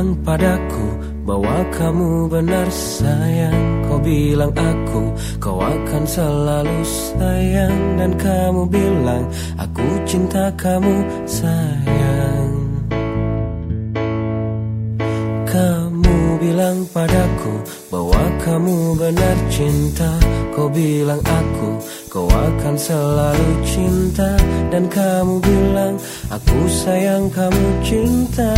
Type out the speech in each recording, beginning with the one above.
bilang padaku bahwa kamu benar sayang. Kau bilang aku kau akan selalu sayang. Dan kamu bilang aku cinta kamu sayang. Kamu bilang padaku bahwa kamu benar cinta. Kau bilang aku kau akan selalu cinta. Dan kamu bilang aku sayang kamu cinta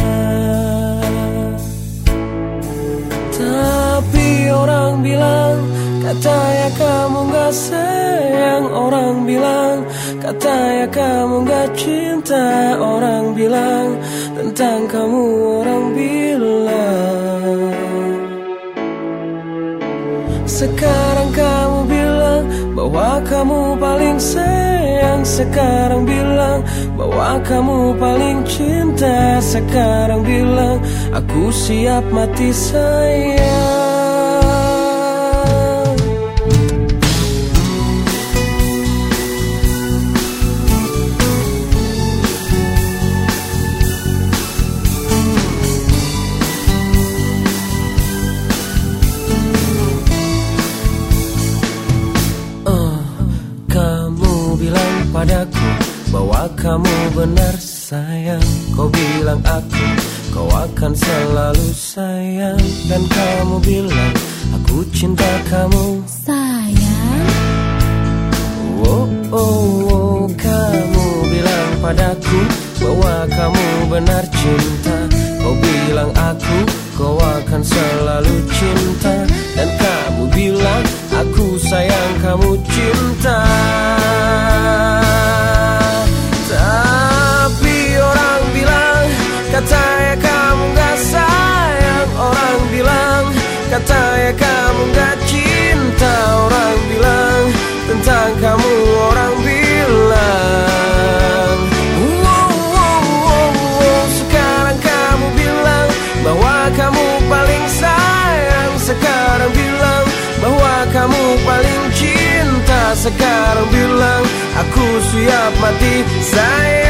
orang bilang Katanya kamu gak sayang Orang bilang. Katanya kamu gak cinta Orang bilang. Tentang kamu orang bilang. Sekarang kamu bilang Bahwa kamu paling sayang Sekarang bilang Bahwa kamu paling cinta Sekarang bilang Aku siap mati sayang padaku Bahwa kamu benar sayang. Kau bilang aku Kau akan selalu sayang. Dan kamu bilang Aku cinta kamu. Sayang? Oh oh oh Kamu bilang padaku Bahwa kamu benar cinta. Kau bilang aku Kau akan selalu cinta Katanya kamu gak sayang Orang bilang. Katanya kamu gak cinta Orang bilang. Tentang kamu orang bilang. Wow, wow, wow, wow. Sekarang kamu bilang Bahwa kamu paling sayang. Sekarang bilang Bahwa kamu paling cinta. Sekarang bilang Aku siap mati sayang